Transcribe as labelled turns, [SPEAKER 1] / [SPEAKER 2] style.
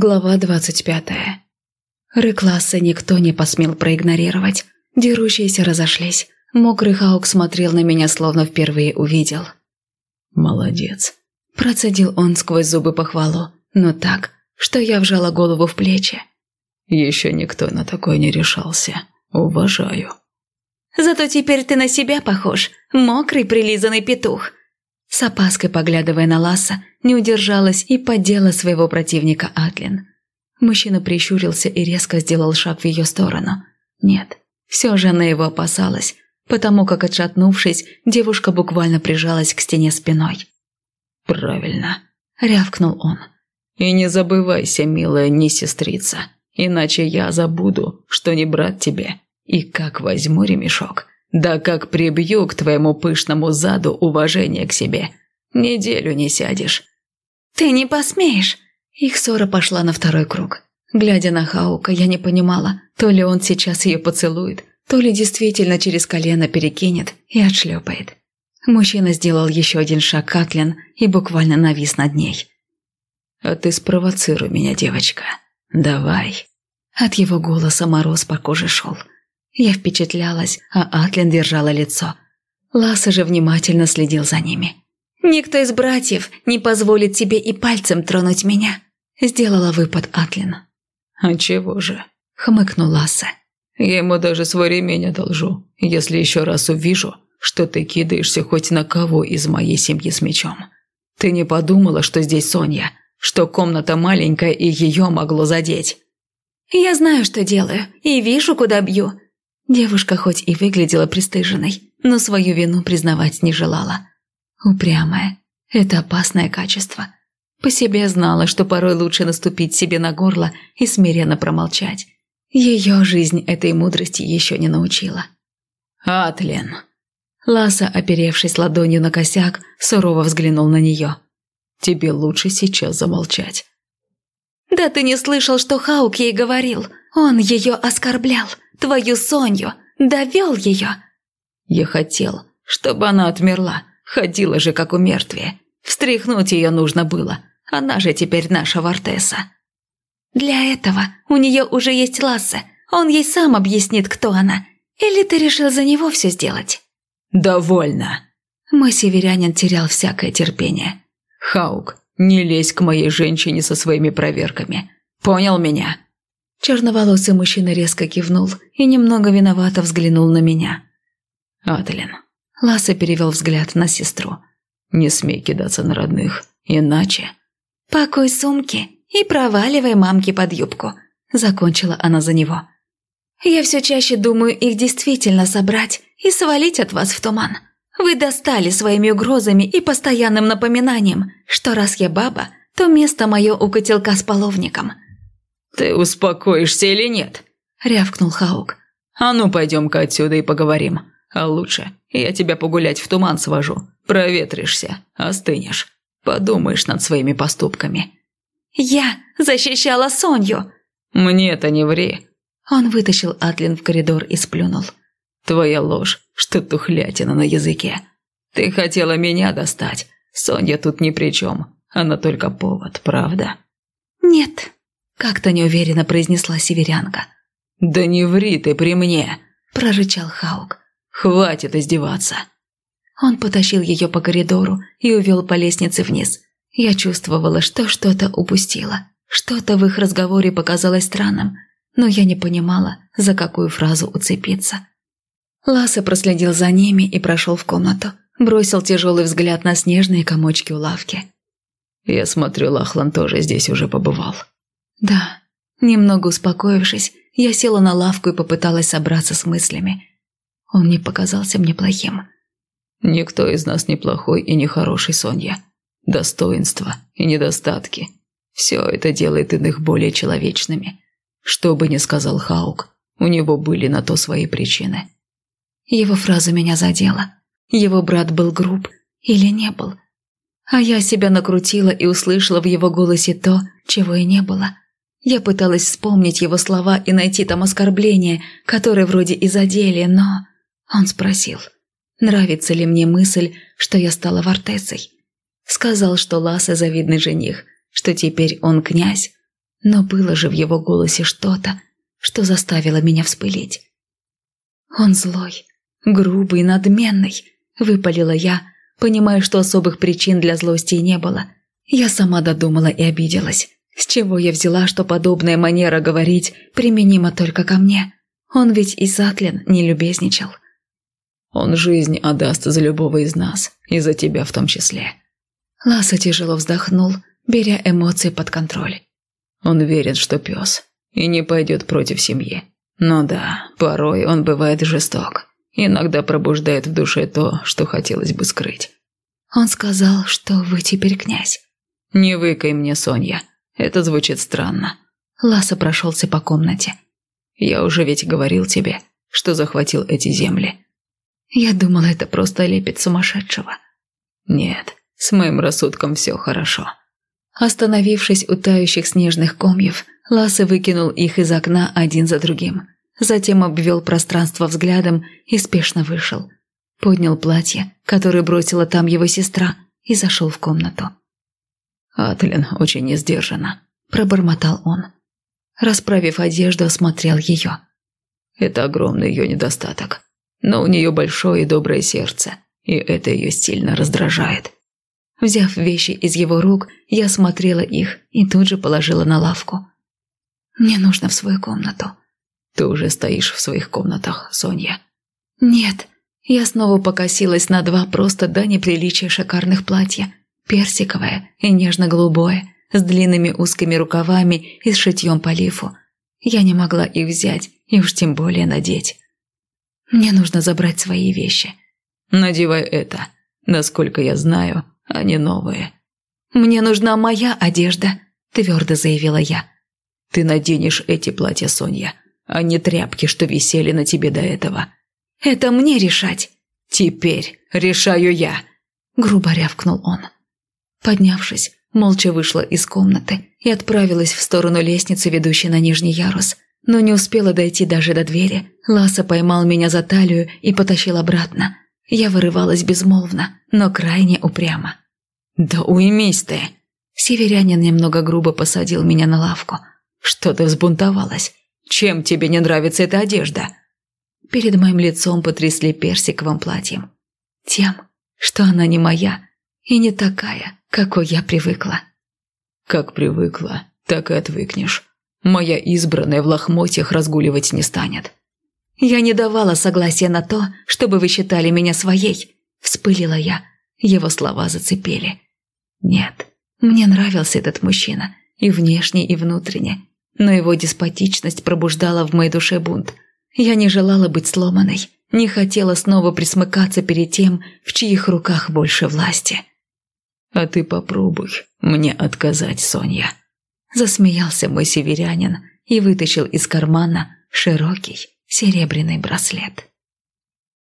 [SPEAKER 1] Глава двадцать пятая. Рыкласса никто не посмел проигнорировать. Дерущиеся разошлись. Мокрый Хаук смотрел на меня, словно впервые увидел.
[SPEAKER 2] «Молодец», –
[SPEAKER 1] процедил он сквозь зубы похвалу, но так, что я вжала голову в плечи.
[SPEAKER 2] «Еще никто на такое не решался. Уважаю».
[SPEAKER 1] «Зато теперь ты на себя похож, мокрый прилизанный петух», с опаской поглядывая на Ласса, не удержалась и поддела своего противника Атлин. Мужчина прищурился и резко сделал шаг в ее сторону. Нет, все же она его опасалась, потому как, отшатнувшись, девушка буквально прижалась к стене спиной.
[SPEAKER 2] «Правильно», —
[SPEAKER 1] рявкнул он.
[SPEAKER 2] «И не забывайся, милая не сестрица, иначе я забуду, что не брат тебе, и как возьму ремешок, да как прибью к твоему пышному заду уважение к себе. Неделю не сядешь».
[SPEAKER 1] «Ты не посмеешь!» Их ссора пошла на второй круг. Глядя на Хаука, я не понимала, то ли он сейчас ее поцелует, то ли действительно через колено перекинет и отшлепает. Мужчина сделал еще один шаг Катлин и буквально навис над ней.
[SPEAKER 2] «А ты спровоцируй меня, девочка. Давай».
[SPEAKER 1] От его голоса мороз по коже шел. Я впечатлялась, а Атлин держала лицо. Ласса же внимательно следил за ними. «Никто из братьев не позволит тебе и пальцем тронуть меня», – сделала выпад Атлин.
[SPEAKER 2] «А чего же?»
[SPEAKER 1] – хмыкнул Ласса.
[SPEAKER 2] «Я ему даже свой ремень одолжу, если еще раз увижу, что ты кидаешься хоть на кого из моей семьи с мечом. Ты не подумала, что здесь Соня, что комната маленькая и ее могло задеть?»
[SPEAKER 1] «Я знаю, что делаю, и вижу, куда бью». Девушка хоть и выглядела пристыженной, но свою вину признавать не желала. Упрямая – это опасное качество. По себе знала, что порой лучше наступить себе на горло и смиренно промолчать. Ее жизнь этой мудрости еще не научила.
[SPEAKER 2] «Атлен!»
[SPEAKER 1] Ласа, оперевшись ладонью на косяк, сурово взглянул на нее.
[SPEAKER 2] «Тебе лучше сейчас замолчать».
[SPEAKER 1] «Да ты не слышал, что Хаук ей говорил. Он ее оскорблял, твою Соню, довел ее».
[SPEAKER 2] «Я хотел, чтобы она отмерла, ходила же как у мертвия. Встряхнуть ее нужно было, она же теперь наша Вартеса».
[SPEAKER 1] «Для этого у нее уже есть Лассе, он ей сам объяснит, кто она. Или ты решил за него все сделать?»
[SPEAKER 2] «Довольно!»
[SPEAKER 1] Мой северянин терял всякое терпение.
[SPEAKER 2] «Хаук, не лезь к моей женщине со своими проверками. Понял меня?»
[SPEAKER 1] Черноволосый мужчина резко кивнул и немного виновато взглянул на меня.
[SPEAKER 2] «Аделин».
[SPEAKER 1] Ласса перевел взгляд на сестру.
[SPEAKER 2] «Не смей кидаться на родных, иначе...»
[SPEAKER 1] «Пакуй сумки и проваливай мамки под юбку», – закончила она за него. «Я все чаще думаю их действительно собрать и свалить от вас в туман. Вы достали своими угрозами и постоянным напоминанием, что раз я баба, то место мое у котелка с половником».
[SPEAKER 2] «Ты успокоишься или нет?» – рявкнул Хаук. «А ну, пойдем-ка отсюда и поговорим. А лучше я тебя погулять в туман свожу. Проветришься, остынешь, подумаешь над своими поступками».
[SPEAKER 1] «Я защищала Соню!»
[SPEAKER 2] «Мне-то не ври!»
[SPEAKER 1] Он вытащил Атлин в коридор и сплюнул.
[SPEAKER 2] Твоя ложь, что тухлятина на языке. Ты хотела меня достать. Соня тут ни при чем. Она только повод, правда?
[SPEAKER 1] Нет, как-то неуверенно произнесла северянка.
[SPEAKER 2] Да не ври ты при мне,
[SPEAKER 1] прорычал Хаук.
[SPEAKER 2] Хватит издеваться.
[SPEAKER 1] Он потащил ее по коридору и увел по лестнице вниз. Я чувствовала, что что-то упустила. Что-то в их разговоре показалось странным, но я не понимала, за какую фразу уцепиться. Ласса проследил за ними и прошел в комнату. Бросил тяжелый взгляд на снежные комочки у лавки.
[SPEAKER 2] «Я смотрю, Лахлан тоже здесь уже побывал».
[SPEAKER 1] «Да». Немного успокоившись, я села на лавку и попыталась собраться с мыслями. Он не показался мне плохим.
[SPEAKER 2] «Никто из нас не плохой и не хороший, Сонья. Достоинства и недостатки. Все это делает иных более человечными. Что бы ни сказал Хаук, у него были на то свои причины».
[SPEAKER 1] Его фраза меня задела. Его брат был груб или не был? А я себя накрутила и услышала в его голосе то, чего и не было. Я пыталась вспомнить его слова и найти там оскорбление, которое вроде и задели, но... Он спросил, нравится ли мне мысль, что я стала Вартесой. Сказал, что Ласса завидный жених, что теперь он князь. но было же в его голосе что-то, что заставило меня вспылить. «Он злой, грубый, надменный», – выпалила я, понимая, что особых причин для злости не было. Я сама додумала и обиделась. С чего я взяла, что подобная манера говорить применима только ко мне? Он ведь и Затлин не любезничал.
[SPEAKER 2] Он жизнь отдаст за любого из нас, и за тебя в том числе.
[SPEAKER 1] Ласа тяжело вздохнул, беря эмоции под контроль.
[SPEAKER 2] Он верит, что пес, и не пойдет против семьи. Но да, порой он бывает жесток. Иногда пробуждает в душе то, что хотелось бы скрыть.
[SPEAKER 1] Он сказал, что вы теперь князь.
[SPEAKER 2] Не выкай мне, Соня. Это звучит странно.
[SPEAKER 1] Ласа прошелся по комнате.
[SPEAKER 2] Я уже ведь говорил тебе, что захватил эти земли.
[SPEAKER 1] Я думала, это просто лепит сумасшедшего.
[SPEAKER 2] Нет, с моим рассудком все хорошо.
[SPEAKER 1] Остановившись у тающих снежных комьев, Лассе выкинул их из окна один за другим. Затем обвел пространство взглядом и спешно вышел. Поднял платье, которое бросила там его сестра, и зашел в комнату.
[SPEAKER 2] «Атлин очень несдержанно», –
[SPEAKER 1] пробормотал он. Расправив одежду, осмотрел ее.
[SPEAKER 2] «Это огромный ее недостаток. Но у нее большое и доброе сердце, и это ее сильно раздражает».
[SPEAKER 1] Взяв вещи из его рук, я смотрела их и тут же положила на лавку. «Мне нужно в свою комнату».
[SPEAKER 2] «Ты уже стоишь в своих комнатах, Соня».
[SPEAKER 1] «Нет». Я снова покосилась на два просто до неприличия шикарных платья. Персиковое и нежно-голубое, с длинными узкими рукавами и с шитьем по лифу. Я не могла их взять и уж тем более надеть. Мне нужно забрать свои вещи.
[SPEAKER 2] Надевай это. Насколько я знаю, они новые.
[SPEAKER 1] Мне нужна моя одежда, твердо заявила я.
[SPEAKER 2] Ты наденешь эти платья, Соня, а не тряпки, что висели на тебе до этого.
[SPEAKER 1] Это мне решать.
[SPEAKER 2] Теперь решаю я,
[SPEAKER 1] грубо рявкнул он. Поднявшись, молча вышла из комнаты и отправилась в сторону лестницы, ведущей на нижний ярус. Но не успела дойти даже до двери. Ласа поймал меня за талию и потащил обратно. Я вырывалась безмолвно, но крайне упрямо.
[SPEAKER 2] «Да уймись ты!»
[SPEAKER 1] Северянин немного грубо посадил меня на лавку.
[SPEAKER 2] «Что ты взбунтовалась? Чем тебе не нравится эта одежда?»
[SPEAKER 1] Перед моим лицом потрясли персиковым платьем. Тем, что она не моя и не такая, какой я привыкла.
[SPEAKER 2] «Как привыкла, так и отвыкнешь. Моя избранная в лохмотьях разгуливать не станет.
[SPEAKER 1] «Я не давала согласия на то, чтобы вы считали меня своей», – вспылила я. Его слова зацепили. «Нет, мне нравился этот мужчина, и внешне, и внутренне, но его деспотичность пробуждала в моей душе бунт. Я не желала быть сломанной, не хотела снова присмыкаться перед тем, в чьих руках больше власти».
[SPEAKER 2] «А ты попробуй мне отказать, Соня», –
[SPEAKER 1] засмеялся мой северянин и вытащил из кармана широкий, серебряный браслет.